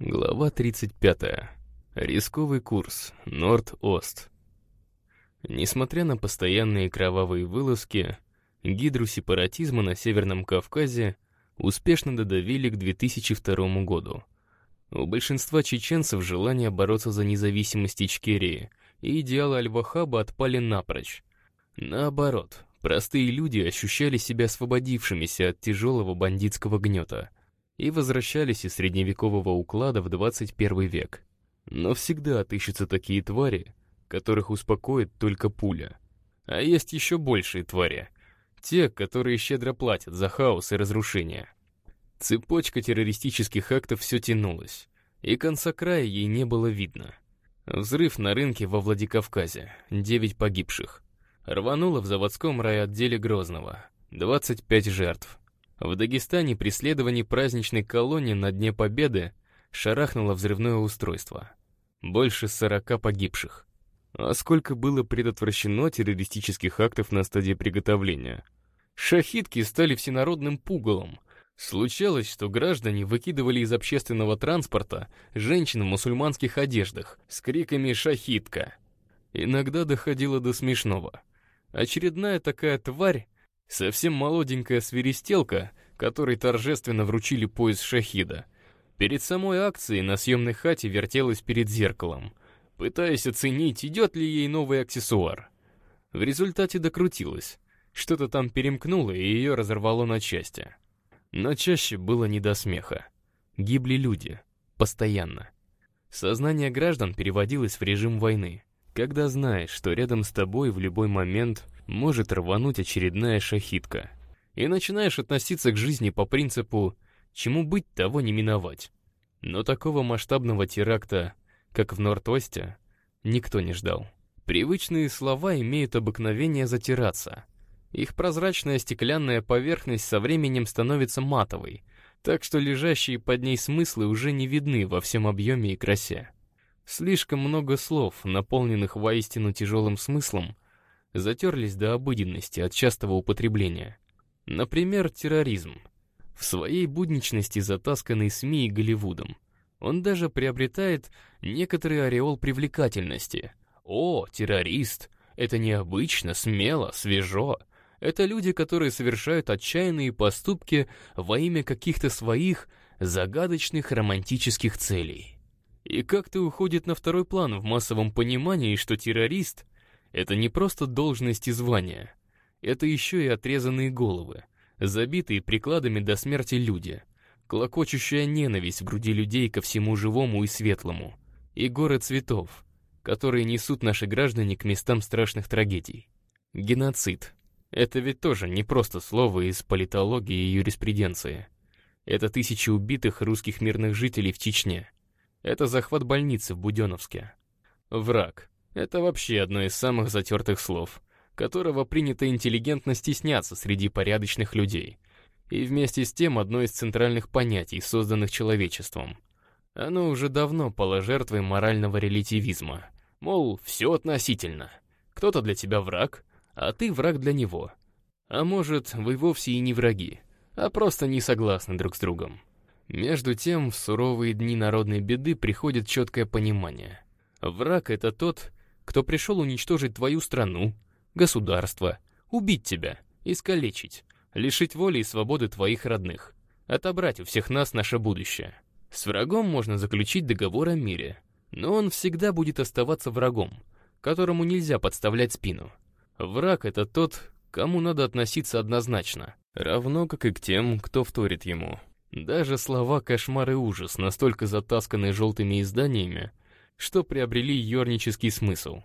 Глава 35. Рисковый курс. Норд-Ост. Несмотря на постоянные кровавые вылазки, гидру сепаратизма на Северном Кавказе успешно додавили к 2002 году. У большинства чеченцев желание бороться за независимость Ичкерии и идеалы Аль-Вахаба отпали напрочь. Наоборот, простые люди ощущали себя освободившимися от тяжелого бандитского гнета и возвращались из средневекового уклада в 21 век. Но всегда отыщутся такие твари, которых успокоит только пуля. А есть еще большие твари. Те, которые щедро платят за хаос и разрушение. Цепочка террористических актов все тянулась, и конца края ей не было видно. Взрыв на рынке во Владикавказе, 9 погибших. Рвануло в заводском райотделе Грозного, 25 жертв. В Дагестане преследование праздничной колонии на Дне Победы шарахнуло взрывное устройство. Больше 40 погибших. А сколько было предотвращено террористических актов на стадии приготовления? Шахидки стали всенародным пугалом. Случалось, что граждане выкидывали из общественного транспорта женщин в мусульманских одеждах с криками «Шахидка!». Иногда доходило до смешного. Очередная такая тварь Совсем молоденькая свиристелка, которой торжественно вручили пояс шахида. Перед самой акцией на съемной хате вертелась перед зеркалом, пытаясь оценить, идет ли ей новый аксессуар. В результате докрутилась. Что-то там перемкнуло, и ее разорвало на части. Но чаще было не до смеха. Гибли люди. Постоянно. Сознание граждан переводилось в режим войны. Когда знаешь, что рядом с тобой в любой момент может рвануть очередная шахитка. И начинаешь относиться к жизни по принципу «чему быть, того не миновать». Но такого масштабного теракта, как в Норд-Осте, никто не ждал. Привычные слова имеют обыкновение затираться. Их прозрачная стеклянная поверхность со временем становится матовой, так что лежащие под ней смыслы уже не видны во всем объеме и красе. Слишком много слов, наполненных воистину тяжелым смыслом, затерлись до обыденности от частого употребления. Например, терроризм. В своей будничности затасканный СМИ и Голливудом. Он даже приобретает некоторый ореол привлекательности. О, террорист! Это необычно, смело, свежо. Это люди, которые совершают отчаянные поступки во имя каких-то своих загадочных романтических целей. И как-то уходит на второй план в массовом понимании, что террорист это не просто должность и звания. Это еще и отрезанные головы, забитые прикладами до смерти люди, клокочущая ненависть в груди людей ко всему живому и светлому, и горы цветов, которые несут наши граждане к местам страшных трагедий. Геноцид. Это ведь тоже не просто слово из политологии и юриспруденции. Это тысячи убитых русских мирных жителей в Чечне. Это захват больницы в Буденновске. Враг. Это вообще одно из самых затертых слов, которого принято интеллигентно стесняться среди порядочных людей. И вместе с тем одно из центральных понятий, созданных человечеством. Оно уже давно пало жертвой морального релятивизма. Мол, все относительно. Кто-то для тебя враг, а ты враг для него. А может, вы вовсе и не враги, а просто не согласны друг с другом. Между тем, в суровые дни народной беды приходит четкое понимание. Враг — это тот, кто пришел уничтожить твою страну, государство, убить тебя, искалечить, лишить воли и свободы твоих родных, отобрать у всех нас наше будущее. С врагом можно заключить договор о мире, но он всегда будет оставаться врагом, которому нельзя подставлять спину. Враг — это тот, кому надо относиться однозначно, равно как и к тем, кто вторит ему. Даже слова «кошмар» и «ужас», настолько затасканные желтыми изданиями, что приобрели юрнический смысл.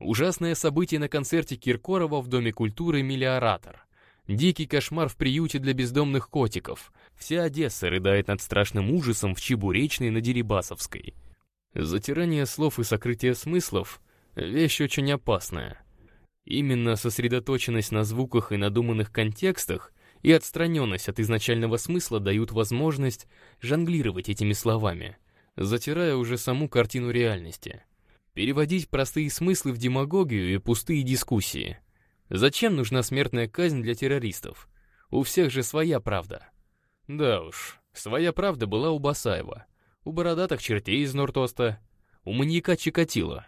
Ужасное событие на концерте Киркорова в Доме культуры «Миллиоратор». Дикий кошмар в приюте для бездомных котиков. Вся Одесса рыдает над страшным ужасом в Чебуречной на Дерибасовской. Затирание слов и сокрытие смыслов — вещь очень опасная. Именно сосредоточенность на звуках и надуманных контекстах и отстраненность от изначального смысла дают возможность жонглировать этими словами — затирая уже саму картину реальности. Переводить простые смыслы в демагогию и пустые дискуссии. Зачем нужна смертная казнь для террористов? У всех же своя правда. Да уж, своя правда была у Басаева. у бородатых чертей из Нортоста, у маньяка Чикатило.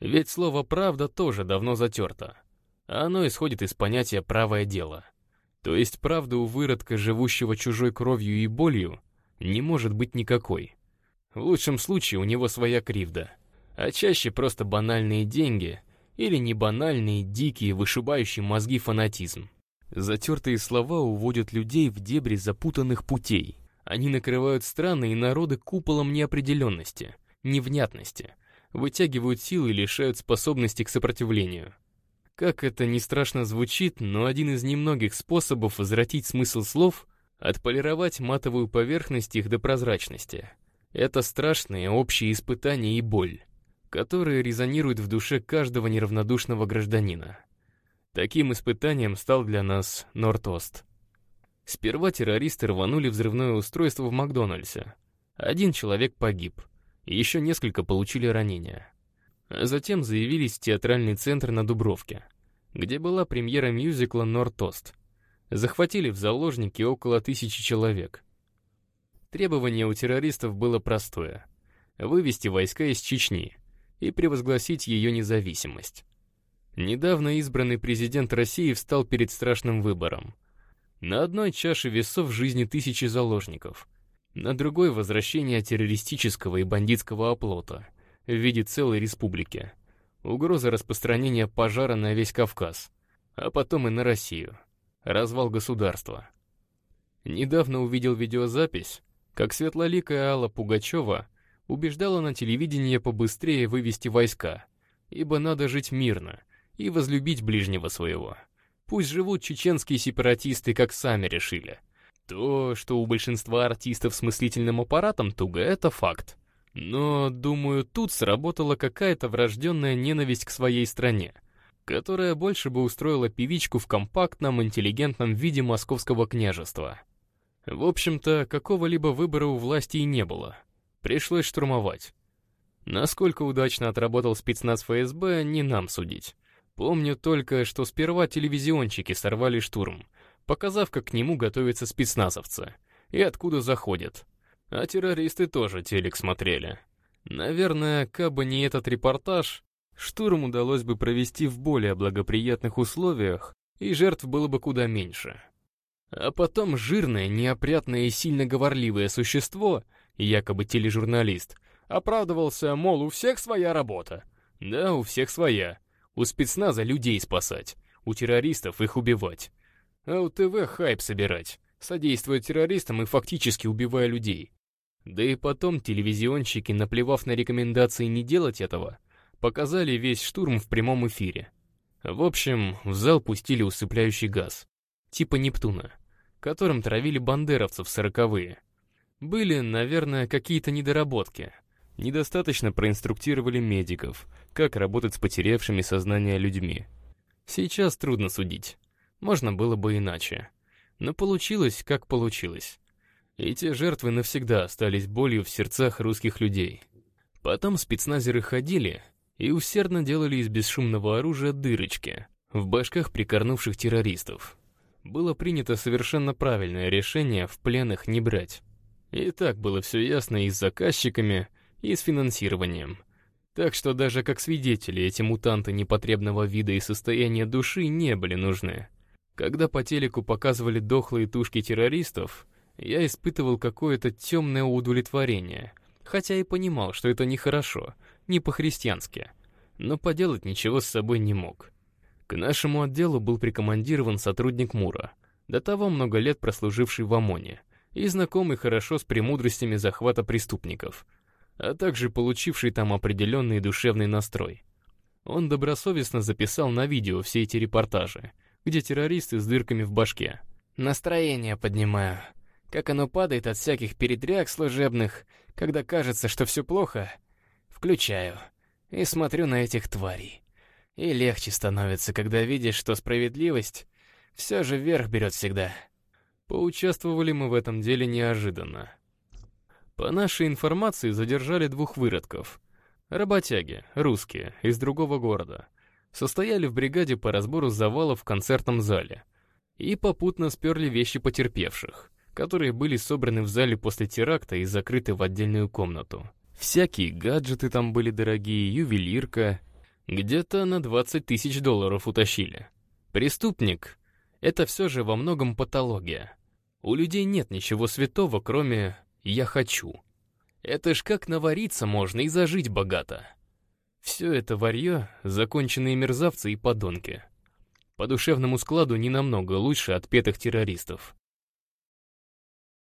Ведь слово «правда» тоже давно затерто. Оно исходит из понятия «правое дело». То есть правда у выродка, живущего чужой кровью и болью, не может быть никакой. В лучшем случае у него своя кривда, а чаще просто банальные деньги или не банальный, дикий, вышибающий мозги фанатизм. Затертые слова уводят людей в дебри запутанных путей. Они накрывают страны и народы куполом неопределенности, невнятности, вытягивают силы и лишают способности к сопротивлению. Как это не страшно звучит, но один из немногих способов возвратить смысл слов — отполировать матовую поверхность их до прозрачности. Это страшные общие испытания и боль которые резонируют в душе каждого неравнодушного гражданина. Таким испытанием стал для нас Нортост. Сперва террористы рванули взрывное устройство в Макдональдсе. Один человек погиб, еще несколько получили ранения. А затем заявились в театральный центр на Дубровке, где была премьера мюзикла «Нортост». Захватили в заложники около тысячи человек. Требование у террористов было простое — вывести войска из Чечни — и превозгласить ее независимость. Недавно избранный президент России встал перед страшным выбором. На одной чаше весов жизни тысячи заложников, на другой — возвращение террористического и бандитского оплота в виде целой республики, угроза распространения пожара на весь Кавказ, а потом и на Россию, развал государства. Недавно увидел видеозапись, как светлоликая Алла Пугачева убеждала на телевидении побыстрее вывести войска, ибо надо жить мирно и возлюбить ближнего своего. Пусть живут чеченские сепаратисты, как сами решили. То, что у большинства артистов с мыслительным аппаратом туго, это факт. Но, думаю, тут сработала какая-то врожденная ненависть к своей стране, которая больше бы устроила певичку в компактном, интеллигентном виде московского княжества. В общем-то, какого-либо выбора у власти и не было. Пришлось штурмовать. Насколько удачно отработал спецназ ФСБ, не нам судить. Помню только, что сперва телевизионщики сорвали штурм, показав, как к нему готовятся спецназовцы и откуда заходят. А террористы тоже телек смотрели. Наверное, кабы не этот репортаж, штурм удалось бы провести в более благоприятных условиях, и жертв было бы куда меньше. А потом жирное, неопрятное и сильно говорливое существо — якобы тележурналист, оправдывался, мол, у всех своя работа. Да, у всех своя. У спецназа людей спасать, у террористов их убивать. А у ТВ хайп собирать, содействуя террористам и фактически убивая людей. Да и потом телевизионщики, наплевав на рекомендации не делать этого, показали весь штурм в прямом эфире. В общем, в зал пустили усыпляющий газ, типа Нептуна, которым травили бандеровцев сороковые. Были, наверное, какие-то недоработки. Недостаточно проинструктировали медиков, как работать с потерявшими сознание людьми. Сейчас трудно судить. Можно было бы иначе. Но получилось, как получилось. И те жертвы навсегда остались болью в сердцах русских людей. Потом спецназеры ходили и усердно делали из бесшумного оружия дырочки в башках прикорнувших террористов. Было принято совершенно правильное решение в пленных не брать. И так было все ясно и с заказчиками, и с финансированием. Так что даже как свидетели эти мутанты непотребного вида и состояния души не были нужны. Когда по телеку показывали дохлые тушки террористов, я испытывал какое-то темное удовлетворение, хотя и понимал, что это нехорошо, не по-христиански, но поделать ничего с собой не мог. К нашему отделу был прикомандирован сотрудник МУРа, до того много лет прослуживший в ОМОНе, и знакомый хорошо с премудростями захвата преступников, а также получивший там определенный душевный настрой. Он добросовестно записал на видео все эти репортажи, где террористы с дырками в башке. «Настроение поднимаю. Как оно падает от всяких передряг служебных, когда кажется, что все плохо, включаю и смотрю на этих тварей. И легче становится, когда видишь, что справедливость все же вверх берет всегда». Поучаствовали мы в этом деле неожиданно. По нашей информации задержали двух выродков. Работяги, русские, из другого города. Состояли в бригаде по разбору завалов в концертном зале. И попутно сперли вещи потерпевших, которые были собраны в зале после теракта и закрыты в отдельную комнату. Всякие гаджеты там были дорогие, ювелирка. Где-то на 20 тысяч долларов утащили. Преступник — это все же во многом патология. У людей нет ничего святого, кроме «я хочу». Это ж как навариться можно и зажить богато. Все это варье — законченные мерзавцы и подонки. По душевному складу не намного лучше отпетых террористов.